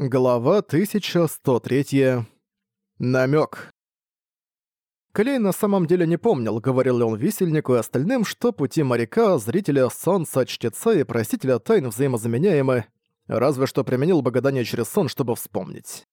Глава 1103. Намёк. Клей на самом деле не помнил, говорил ли он висельнику и остальным, что пути моряка, зрителя, солнца, чтеца и просителя тайн взаимозаменяемы, разве что применил богадание через сон, чтобы вспомнить.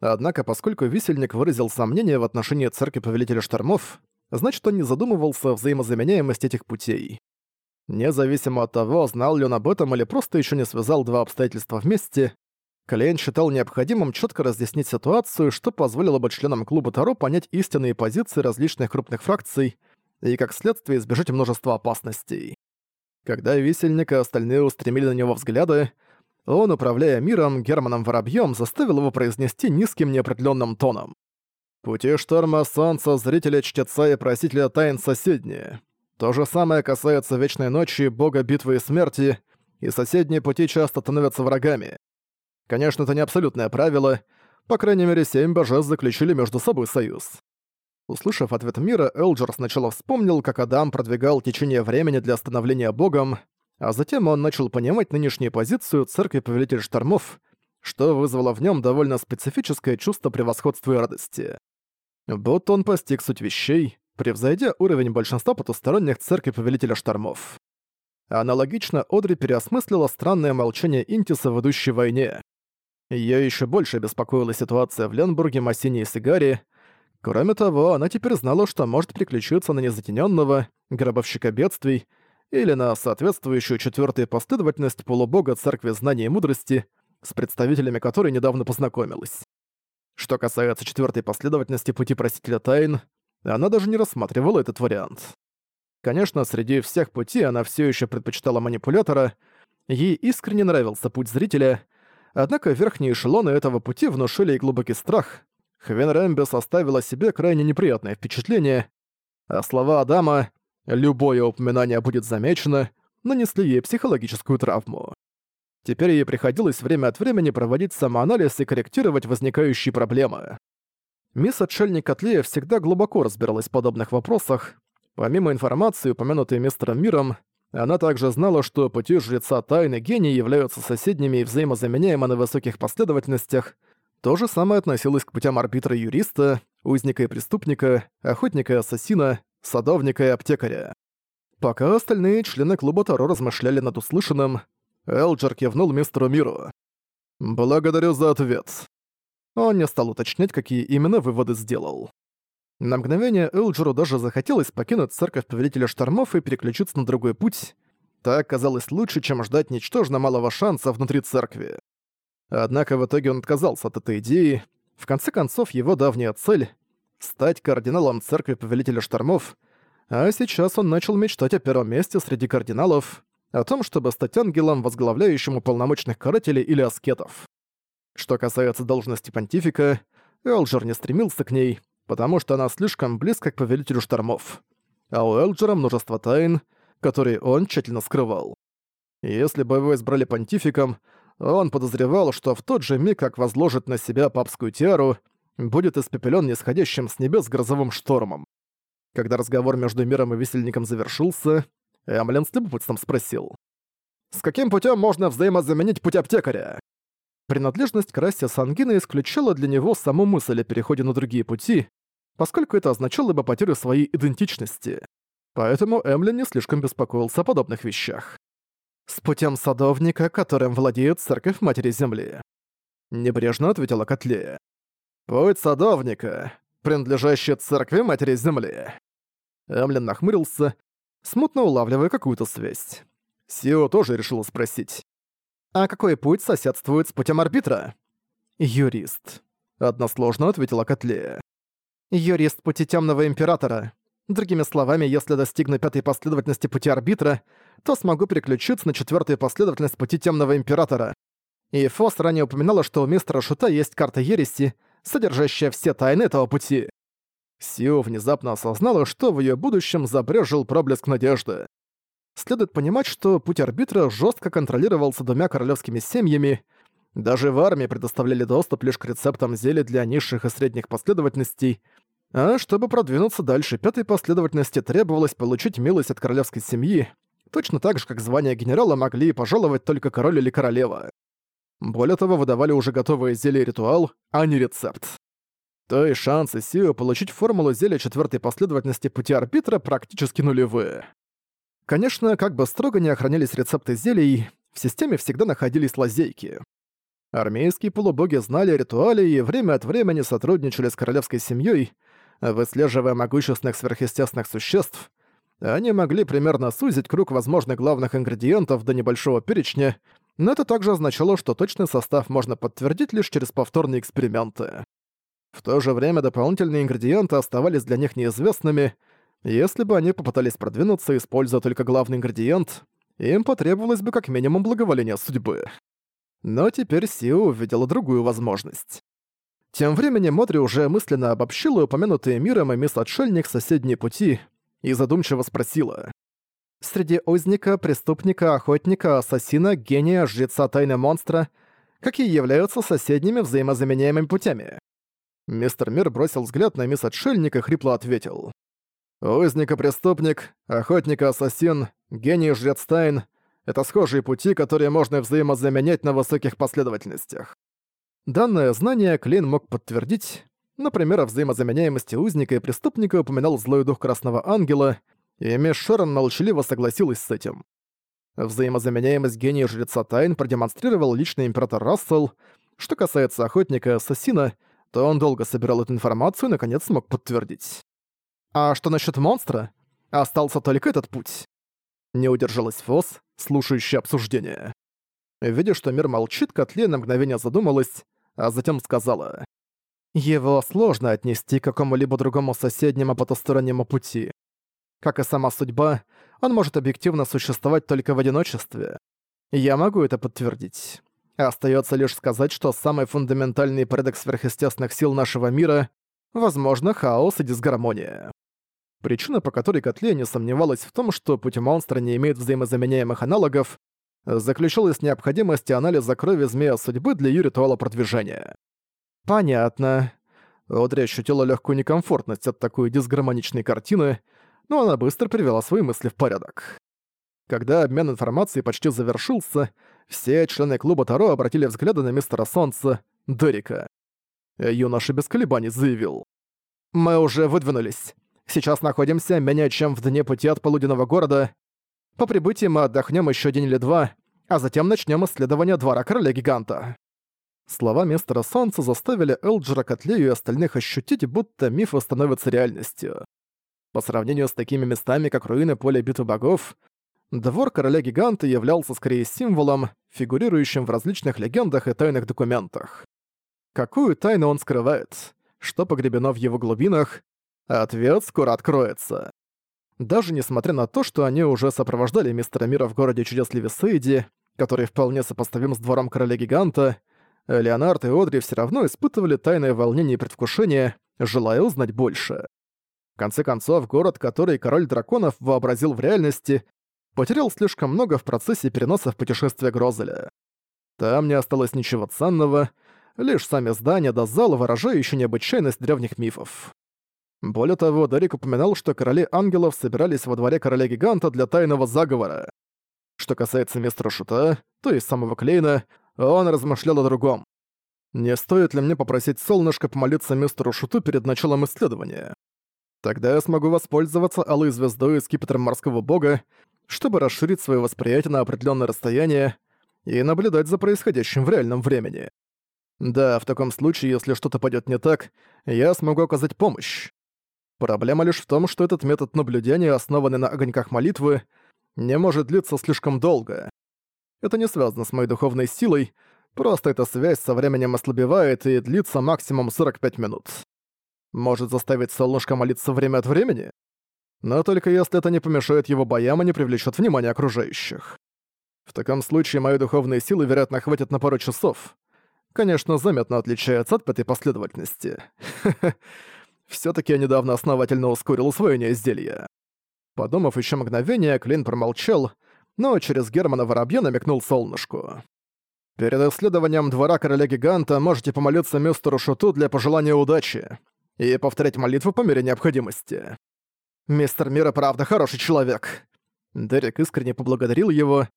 Однако, поскольку висельник выразил сомнение в отношении церкви Повелителя Штормов, значит, он не задумывался о взаимозаменяемости этих путей. Независимо от того, знал ли он об этом или просто еще не связал два обстоятельства вместе, Клейн считал необходимым четко разъяснить ситуацию, что позволило бы членам клуба Таро понять истинные позиции различных крупных фракций и, как следствие, избежать множества опасностей. Когда висельник и остальные устремили на него взгляды, он, управляя миром, Германом-воробьем, заставил его произнести низким неопределенным тоном. «Пути шторма солнца, зрителя, чтеца и просителя тайн соседние. То же самое касается Вечной Ночи, Бога Битвы и Смерти, и соседние пути часто становятся врагами. Конечно, это не абсолютное правило. По крайней мере, семь божеств заключили между собой союз. Услышав ответ мира, Элджер сначала вспомнил, как Адам продвигал течение времени для остановления богом, а затем он начал понимать нынешнюю позицию церкви Повелитель Штормов, что вызвало в нем довольно специфическое чувство превосходства и радости. Вот он постиг суть вещей, превзойдя уровень большинства потусторонних церкви Повелителя Штормов. Аналогично Одри переосмыслила странное молчание Интиса в идущей войне. Её ещё больше беспокоила ситуация в Ленбурге, Массине и Сигаре. Кроме того, она теперь знала, что может приключиться на незатенённого, гробовщика бедствий, или на соответствующую четвёртой последовательность полубога Церкви Знания и Мудрости, с представителями которой недавно познакомилась. Что касается четвёртой последовательности Пути Просителя Тайн, она даже не рассматривала этот вариант. Конечно, среди всех путей она всё ещё предпочитала манипулятора, ей искренне нравился путь зрителя, Однако верхние эшелоны этого пути внушили и глубокий страх. Хвен Рэмби составил себе крайне неприятное впечатление, а слова Адама «любое упоминание будет замечено» нанесли ей психологическую травму. Теперь ей приходилось время от времени проводить самоанализ и корректировать возникающие проблемы. Мисс Отшельник Котлея всегда глубоко разбиралась в подобных вопросах. Помимо информации, упомянутой мистером Миром, она также знала, что пути жреца тайны гений являются соседними и взаимозаменяемы на высоких последовательностях. То же самое относилось к путям арбитра юриста, узника и преступника, охотника и ассасина, садовника и аптекаря. Пока остальные члены клуба Таро размышляли над услышанным, Элджер кивнул мистеру Миру. «Благодарю за ответ». Он не стал уточнять, какие именно выводы сделал. На мгновение Элджеру даже захотелось покинуть церковь Повелителя Штормов и переключиться на другой путь. Так казалось лучше, чем ждать ничтожно малого шанса внутри церкви. Однако в итоге он отказался от этой идеи. В конце концов, его давняя цель — стать кардиналом церкви Повелителя Штормов, а сейчас он начал мечтать о первом месте среди кардиналов, о том, чтобы стать ангелом, возглавляющим уполномоченных карателей или аскетов. Что касается должности понтифика, Элджер не стремился к ней, потому что она слишком близко к Повелителю Штормов. А у Элджера множество тайн, которые он тщательно скрывал. Если бы его избрали понтификом, он подозревал, что в тот же миг, как возложит на себя папскую тиару, будет испепелен нисходящим с небес грозовым штормом. Когда разговор между миром и висельником завершился, Эмлен с любопытством спросил. «С каким путем можно взаимозаменить путь аптекаря?» Принадлежность к расе Сангина исключала для него саму мысль о переходе на другие пути, поскольку это означало бы потерю своей идентичности. Поэтому Эмлин не слишком беспокоился о подобных вещах. «С путем садовника, которым владеет церковь Матери Земли», — небрежно ответила Котлея. «Путь садовника, принадлежащий церкви Матери Земли». Эмлин нахмурился, смутно улавливая какую-то связь. Сио тоже решила спросить. «А какой путь соседствует с путем арбитра?» «Юрист», — односложно ответила Котлея. Юрист пути Темного Императора. Другими словами, если достигну пятой последовательности пути Арбитра, то смогу переключиться на четвертую последовательность пути Темного Императора. И Фос ранее упоминала, что у мистера Шута есть карта Ереси, содержащая все тайны этого пути. Сиу внезапно осознала, что в ее будущем забрежил проблеск надежды. Следует понимать, что путь арбитра жестко контролировался двумя королевскими семьями — даже в армии предоставляли доступ лишь к рецептам зелий для низших и средних последовательностей, а чтобы продвинуться дальше пятой последовательности требовалось получить милость от королевской семьи, точно так же, как звание генерала могли пожаловать только король или королева. Более того, выдавали уже готовые зелья ритуал, а не рецепт. То есть шансы Сио получить формулу зелья четвертой последовательности пути арбитра практически нулевые. Конечно, как бы строго не охранялись рецепты зелий, в системе всегда находились лазейки. Армейские полубоги знали ритуалы и время от времени сотрудничали с королевской семьей, выслеживая могущественных сверхъестественных существ. Они могли примерно сузить круг возможных главных ингредиентов до небольшого перечня, но это также означало, что точный состав можно подтвердить лишь через повторные эксперименты. В то же время дополнительные ингредиенты оставались для них неизвестными. Если бы они попытались продвинуться, используя только главный ингредиент, им потребовалось бы как минимум благоволение судьбы. Но теперь Сиу увидела другую возможность. Тем временем Модри уже мысленно обобщила упомянутые миром и мисс Отшельник соседние пути и задумчиво спросила. «Среди узника, преступника, охотника, ассасина, гения, жреца тайны монстра, какие являются соседними взаимозаменяемыми путями?» Мистер Мир бросил взгляд на мисс Отшельник и хрипло ответил. «Узник и преступник, охотник и ассасин, гений и жрец тайн, это схожие пути, которые можно взаимозаменять на высоких последовательностях. Данное знание Клин мог подтвердить. Например, о взаимозаменяемости узника и преступника упоминал злой дух Красного Ангела, и Мисс Шерон молчаливо согласилась с этим. Взаимозаменяемость гения Жреца Тайн продемонстрировал лично император Рассел. Что касается охотника-ассасина, то он долго собирал эту информацию и, наконец, смог подтвердить. А что насчет монстра? Остался только этот путь. Не удержалась Фос, слушающий обсуждение. Видя, что мир молчит, Котли на мгновение задумалась, а затем сказала. «Его сложно отнести к какому-либо другому соседнему потустороннему пути. Как и сама судьба, он может объективно существовать только в одиночестве. Я могу это подтвердить. Остается лишь сказать, что самый фундаментальный порядок сверхъестественных сил нашего мира — возможно, хаос и дисгармония. Причина, по которой Котлея не сомневалась в том, что путь монстра не имеет взаимозаменяемых аналогов, заключалась в необходимости анализа крови Змея Судьбы для ее ритуала продвижения. Понятно. Одри ощутила легкую некомфортность от такой дисгармоничной картины, но она быстро привела свои мысли в порядок. Когда обмен информацией почти завершился, все члены клуба Таро обратили взгляды на мистера Солнца, Дерика. Юноша без колебаний заявил. «Мы уже выдвинулись. Сейчас находимся менее чем в дне пути от полуденного города. По прибытии мы отдохнем еще день или два, а затем начнем исследование двора короля-гиганта». Слова мистера Солнца заставили Элджера, Котлею и остальных ощутить, будто мифы становятся реальностью. По сравнению с такими местами, как руины поля битвы богов, двор короля-гиганта являлся скорее символом, фигурирующим в различных легендах и тайных документах. Какую тайну он скрывает? Что погребено в его глубинах? ответ скоро откроется. Даже несмотря на то, что они уже сопровождали мистера Мира в городе чудес Левисейди, который вполне сопоставим с двором короля-гиганта, Леонард и Одри все равно испытывали тайное волнение и предвкушение, желая узнать больше. В конце концов, город, который король драконов вообразил в реальности, потерял слишком много в процессе переноса в путешествие Грозеля. Там не осталось ничего ценного, лишь сами здания до зала, выражающие необычайность древних мифов. Более того, Дарик упоминал, что короли ангелов собирались во дворе короля-гиганта для тайного заговора. Что касается мистера Шута, то есть самого Клейна, он размышлял о другом. Не стоит ли мне попросить солнышко помолиться мистеру Шуту перед началом исследования? Тогда я смогу воспользоваться алой звездой и скипетром морского бога, чтобы расширить свое восприятие на определенное расстояние и наблюдать за происходящим в реальном времени. Да, в таком случае, если что-то пойдет не так, я смогу оказать помощь. Проблема лишь в том, что этот метод наблюдения, основанный на огоньках молитвы, не может длиться слишком долго. Это не связано с моей духовной силой, просто эта связь со временем ослабевает и длится максимум 45 минут. Может заставить солнышко молиться время от времени? Но только если это не помешает его боям и не привлечет внимание окружающих. В таком случае мои духовные силы, вероятно, хватит на пару часов. Конечно, заметно отличается от этой последовательности. Всё-таки я недавно основательно ускорил усвоение изделия. Подумав ещё мгновение, Клин промолчал, но через Германа Воробья намекнул солнышку. «Перед исследованием двора короля-гиганта можете помолиться мистеру Шуту для пожелания удачи и повторять молитву по мере необходимости. Мистер Мира правда хороший человек». Дерек искренне поблагодарил его,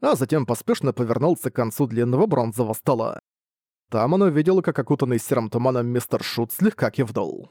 а затем поспешно повернулся к концу длинного бронзового стола. Там он увидел, как окутанный серым туманом мистер Шут слегка кивнул.